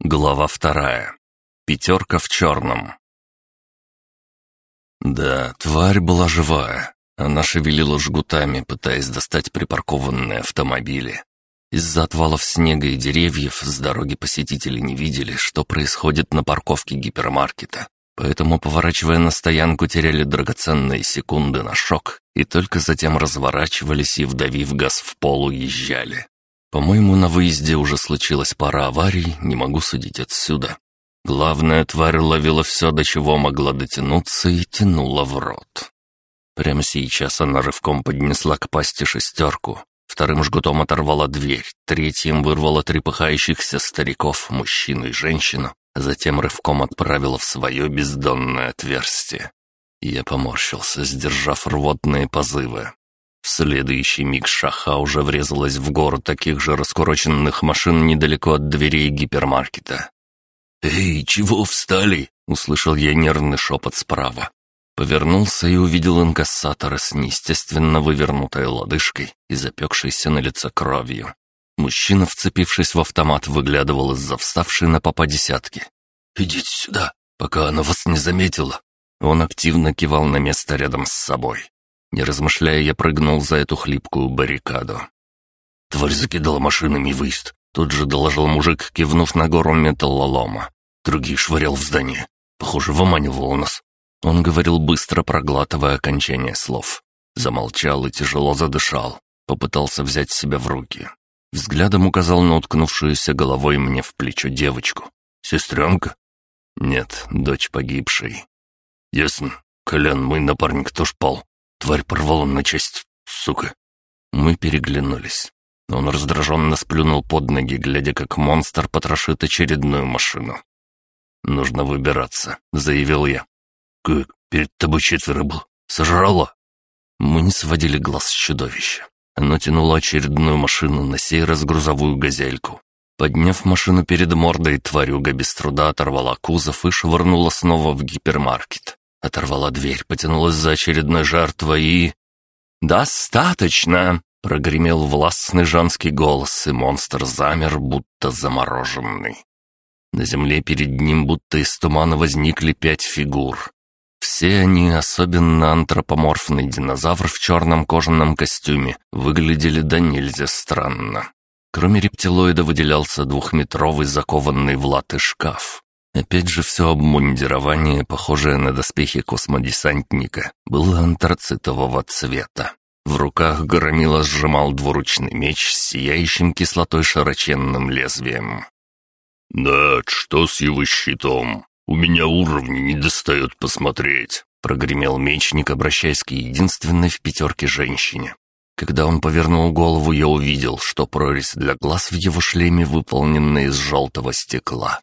Глава вторая. Пятерка в черном. Да, тварь была живая. Она шевелила жгутами, пытаясь достать припаркованные автомобили. Из-за отвалов снега и деревьев с дороги посетители не видели, что происходит на парковке гипермаркета. Поэтому, поворачивая на стоянку, теряли драгоценные секунды на шок и только затем разворачивались и, вдавив газ в пол, уезжали. По-моему, на выезде уже случилась пара аварий, не могу судить отсюда. Главная тварь ловила все, до чего могла дотянуться, и тянула в рот. Прямо сейчас она рывком поднесла к пасти шестерку, вторым жгутом оторвала дверь, третьим вырвала трепыхающихся стариков, мужчину и женщину, а затем рывком отправила в свое бездонное отверстие. Я поморщился, сдержав рвотные позывы. В следующий миг шаха уже врезалась в гору таких же раскуроченных машин недалеко от дверей гипермаркета. «Эй, чего встали?» — услышал я нервный шепот справа. Повернулся и увидел инкассатора с неестественно вывернутой лодыжкой и запекшейся на лице кровью. Мужчина, вцепившись в автомат, выглядывал из-за вставшей на попа десятки. «Идите сюда, пока она вас не заметила». Он активно кивал на место рядом с собой. Не размышляя, я прыгнул за эту хлипкую баррикаду. «Тварь закидала машинами выезд», — тут же доложил мужик, кивнув на гору металлолома. Другие швырял в здание. Похоже, выманивал нас. Он говорил быстро, проглатывая окончание слов. Замолчал и тяжело задышал. Попытался взять себя в руки. Взглядом указал на уткнувшуюся головой мне в плечо девочку. «Сестренка?» «Нет, дочь погибшей». «Ясно. Колян, мой напарник тоже пал. Тварь порвала на часть, сука. Мы переглянулись. Он раздраженно сплюнул под ноги, глядя, как монстр потрошит очередную машину. «Нужно выбираться», — заявил я. «Как? Перед тобой четверо был. Сожрала?» Мы не сводили глаз с чудовища. Оно тянуло очередную машину, на сей раз грузовую газельку. Подняв машину перед мордой, тварюга без труда оторвала кузов и швырнула снова в гипермаркет. Оторвала дверь, потянулась за очередной жертвой и... «Достаточно!» — прогремел властный женский голос, и монстр замер, будто замороженный. На земле перед ним будто из тумана возникли пять фигур. Все они, особенно антропоморфный динозавр в черном кожаном костюме, выглядели до нельзя странно. Кроме рептилоида выделялся двухметровый закованный в латы шкаф. Опять же, все обмундирование, похожее на доспехи космодесантника, было антрацитового цвета. В руках Громила сжимал двуручный меч с сияющим кислотой широченным лезвием. «Да, что с его щитом? У меня уровни не достает посмотреть», — прогремел мечник, обращаясь к единственной в пятерке женщине. Когда он повернул голову, я увидел, что прорезь для глаз в его шлеме выполнена из желтого стекла.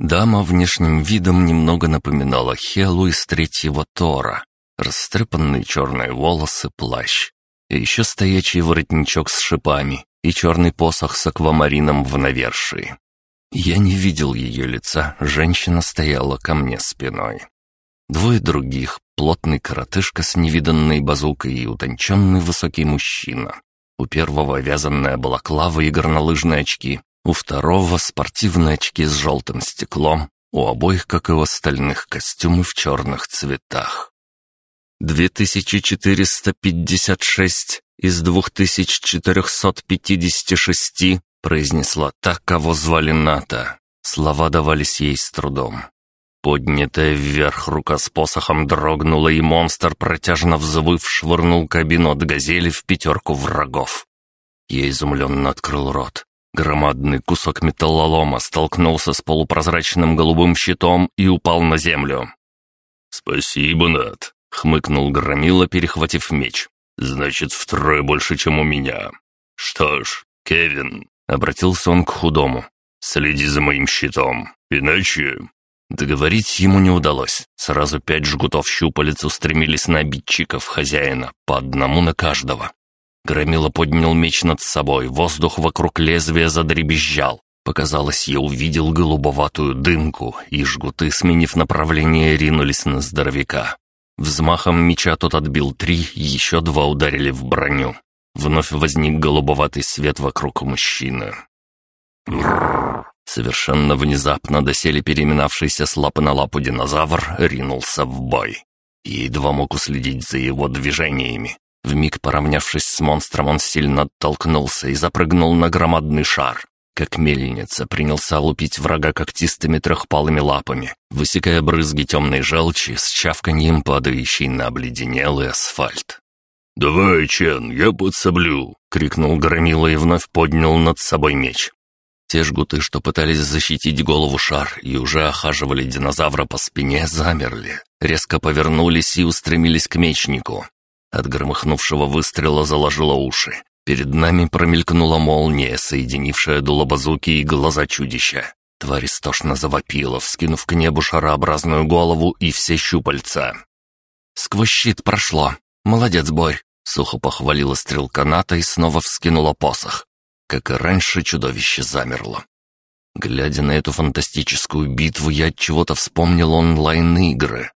Дама внешним видом немного напоминала Хелу из третьего Тора. Растрепанные черные волосы, плащ. И еще стоячий воротничок с шипами и черный посох с аквамарином в навершии. Я не видел ее лица, женщина стояла ко мне спиной. Двое других, плотный коротышка с невиданной базукой и утонченный высокий мужчина. У первого вязаная балаклава и горнолыжные очки, у второго спортивные очки с желтым стеклом, у обоих, как и у остальных, костюмы в черных цветах. 2456 из 2456 произнесла та, кого звали Ната. Слова давались ей с трудом. Поднятая вверх рука с посохом дрогнула, и монстр, протяжно взвыв, швырнул кабину от газели в пятерку врагов. Я изумленно открыл рот. Громадный кусок металлолома столкнулся с полупрозрачным голубым щитом и упал на землю. «Спасибо, Над», — хмыкнул Громила, перехватив меч. «Значит, втрое больше, чем у меня. Что ж, Кевин», — обратился он к худому, — «следи за моим щитом, иначе...» Договорить ему не удалось. Сразу пять жгутов щупалец устремились на обидчиков хозяина, по одному на каждого. Громила поднял меч над собой, воздух вокруг лезвия задребезжал. Показалось, я увидел голубоватую дымку, и жгуты, сменив направление, ринулись на здоровяка. Взмахом меча тот отбил три, еще два ударили в броню. Вновь возник голубоватый свет вокруг мужчины. Совершенно внезапно доселе переминавшийся с лапы на лапу динозавр ринулся в бой. И едва мог уследить за его движениями. Вмиг поравнявшись с монстром, он сильно оттолкнулся и запрыгнул на громадный шар. Как мельница принялся лупить врага когтистыми трехпалыми лапами, высекая брызги темной желчи с чавканьем, падающей на обледенелый асфальт. «Давай, Чен, я подсоблю!» — крикнул Громила и вновь поднял над собой меч. Те жгуты, что пытались защитить голову шар и уже охаживали динозавра по спине, замерли, резко повернулись и устремились к мечнику. От громыхнувшего выстрела заложило уши. Перед нами промелькнула молния, соединившая дуло базуки и глаза чудища. Тварь истошно завопила, вскинув к небу шарообразную голову и все щупальца. «Сквозь щит прошло. Молодец, Борь!» Сухо похвалила стрелка Ната и снова вскинула посох. Как и раньше, чудовище замерло. Глядя на эту фантастическую битву, я от чего-то вспомнил онлайн-игры.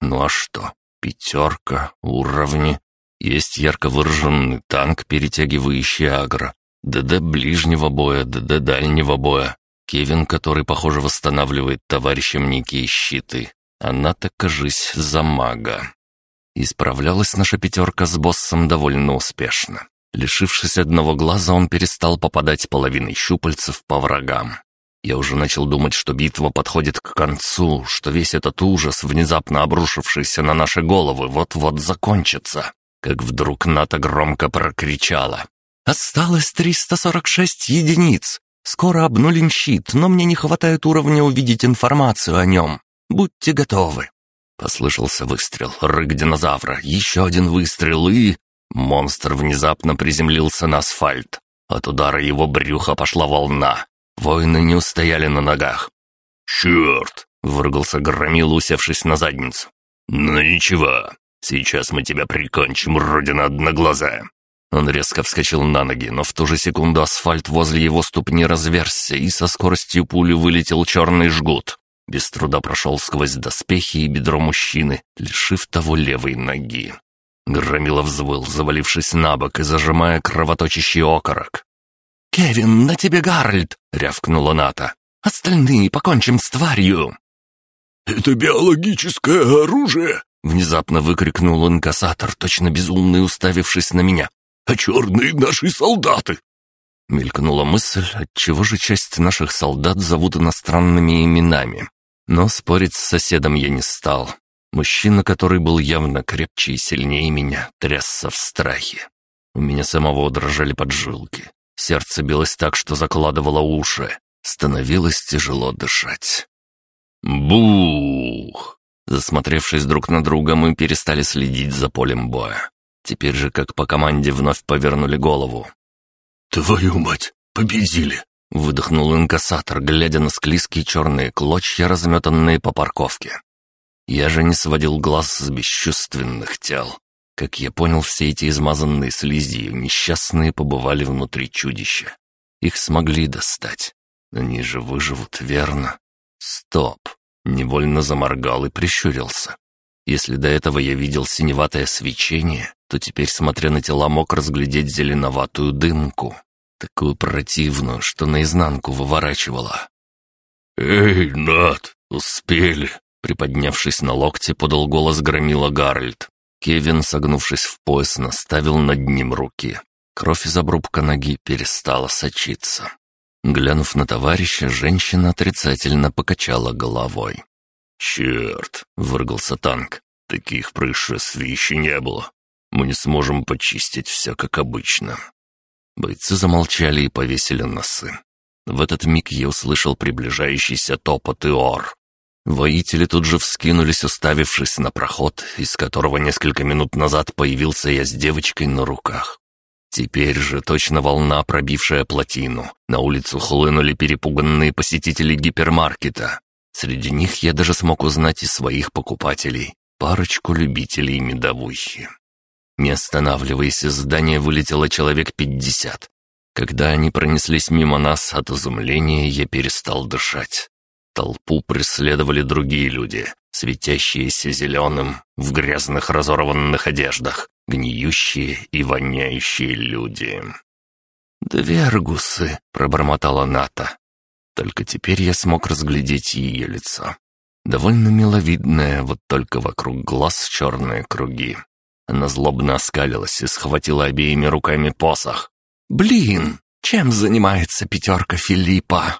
Ну а что? Пятерка, уровни. Есть ярко выраженный танк, перетягивающий агро. ДД ближнего боя, ДД дальнего боя. Кевин, который, похоже, восстанавливает товарищам некие щиты. Она-то, кажись, за мага. Исправлялась наша пятерка с боссом довольно успешно. Лишившись одного глаза, он перестал попадать половиной щупальцев по врагам. Я уже начал думать, что битва подходит к концу, что весь этот ужас, внезапно обрушившийся на наши головы, вот-вот закончится. Как вдруг Ната громко прокричала. «Осталось 346 единиц. Скоро обнулим щит, но мне не хватает уровня увидеть информацию о нем. Будьте готовы». Послышался выстрел, рык динозавра, еще один выстрел и... Монстр внезапно приземлился на асфальт. От удара его брюха пошла волна. Воины не устояли на ногах. «Черт!» — выругался Громил, усевшись на задницу. «Ну ничего, сейчас мы тебя прикончим, родина одноглазая!» Он резко вскочил на ноги, но в ту же секунду асфальт возле его ступни разверзся, и со скоростью пули вылетел черный жгут. Без труда прошел сквозь доспехи и бедро мужчины, лишив того левой ноги. Громила взвыл, завалившись на бок и зажимая кровоточащий окорок. «Кевин, на тебе Гарольд!» — рявкнула Ната. «Остальные покончим с тварью!» «Это биологическое оружие!» — внезапно выкрикнул инкассатор, точно безумный, уставившись на меня. «А черные наши солдаты!» Мелькнула мысль, отчего же часть наших солдат зовут иностранными именами. Но спорить с соседом я не стал. Мужчина, который был явно крепче и сильнее меня, трясся в страхе. У меня самого дрожали поджилки. Сердце билось так, что закладывало уши. Становилось тяжело дышать. Бух! Засмотревшись друг на друга, мы перестали следить за полем боя. Теперь же, как по команде, вновь повернули голову. «Твою мать, победили!» — выдохнул инкассатор, глядя на склизкие черные клочья, разметанные по парковке. Я же не сводил глаз с бесчувственных тел. Как я понял, все эти измазанные слизью несчастные побывали внутри чудища. Их смогли достать. Они же выживут, верно? Стоп. Невольно заморгал и прищурился. Если до этого я видел синеватое свечение, то теперь, смотря на тела, мог разглядеть зеленоватую дымку. Такую противную, что наизнанку выворачивала. «Эй, Над, успели!» Приподнявшись на локте, подал голос громила Гарольд. Кевин, согнувшись в пояс, наставил над ним руки. Кровь из обрубка ноги перестала сочиться. Глянув на товарища, женщина отрицательно покачала головой. «Черт!» — выргался танк. «Таких происшествий еще не было. Мы не сможем почистить все, как обычно». Бойцы замолчали и повесили носы. В этот миг я услышал приближающийся топот и ор. Воители тут же вскинулись, уставившись на проход, из которого несколько минут назад появился я с девочкой на руках. Теперь же точно волна, пробившая плотину. На улицу хлынули перепуганные посетители гипермаркета. Среди них я даже смог узнать и своих покупателей, парочку любителей медовухи. Не останавливаясь, из здания вылетело человек пятьдесят. Когда они пронеслись мимо нас, от изумления я перестал дышать. Толпу преследовали другие люди, светящиеся зеленым, в грязных разорванных одеждах, гниющие и воняющие люди. «Двергусы», — пробормотала Ната. Только теперь я смог разглядеть ее лицо. Довольно миловидное, вот только вокруг глаз черные круги. Она злобно оскалилась и схватила обеими руками посох. «Блин, чем занимается пятерка Филиппа?»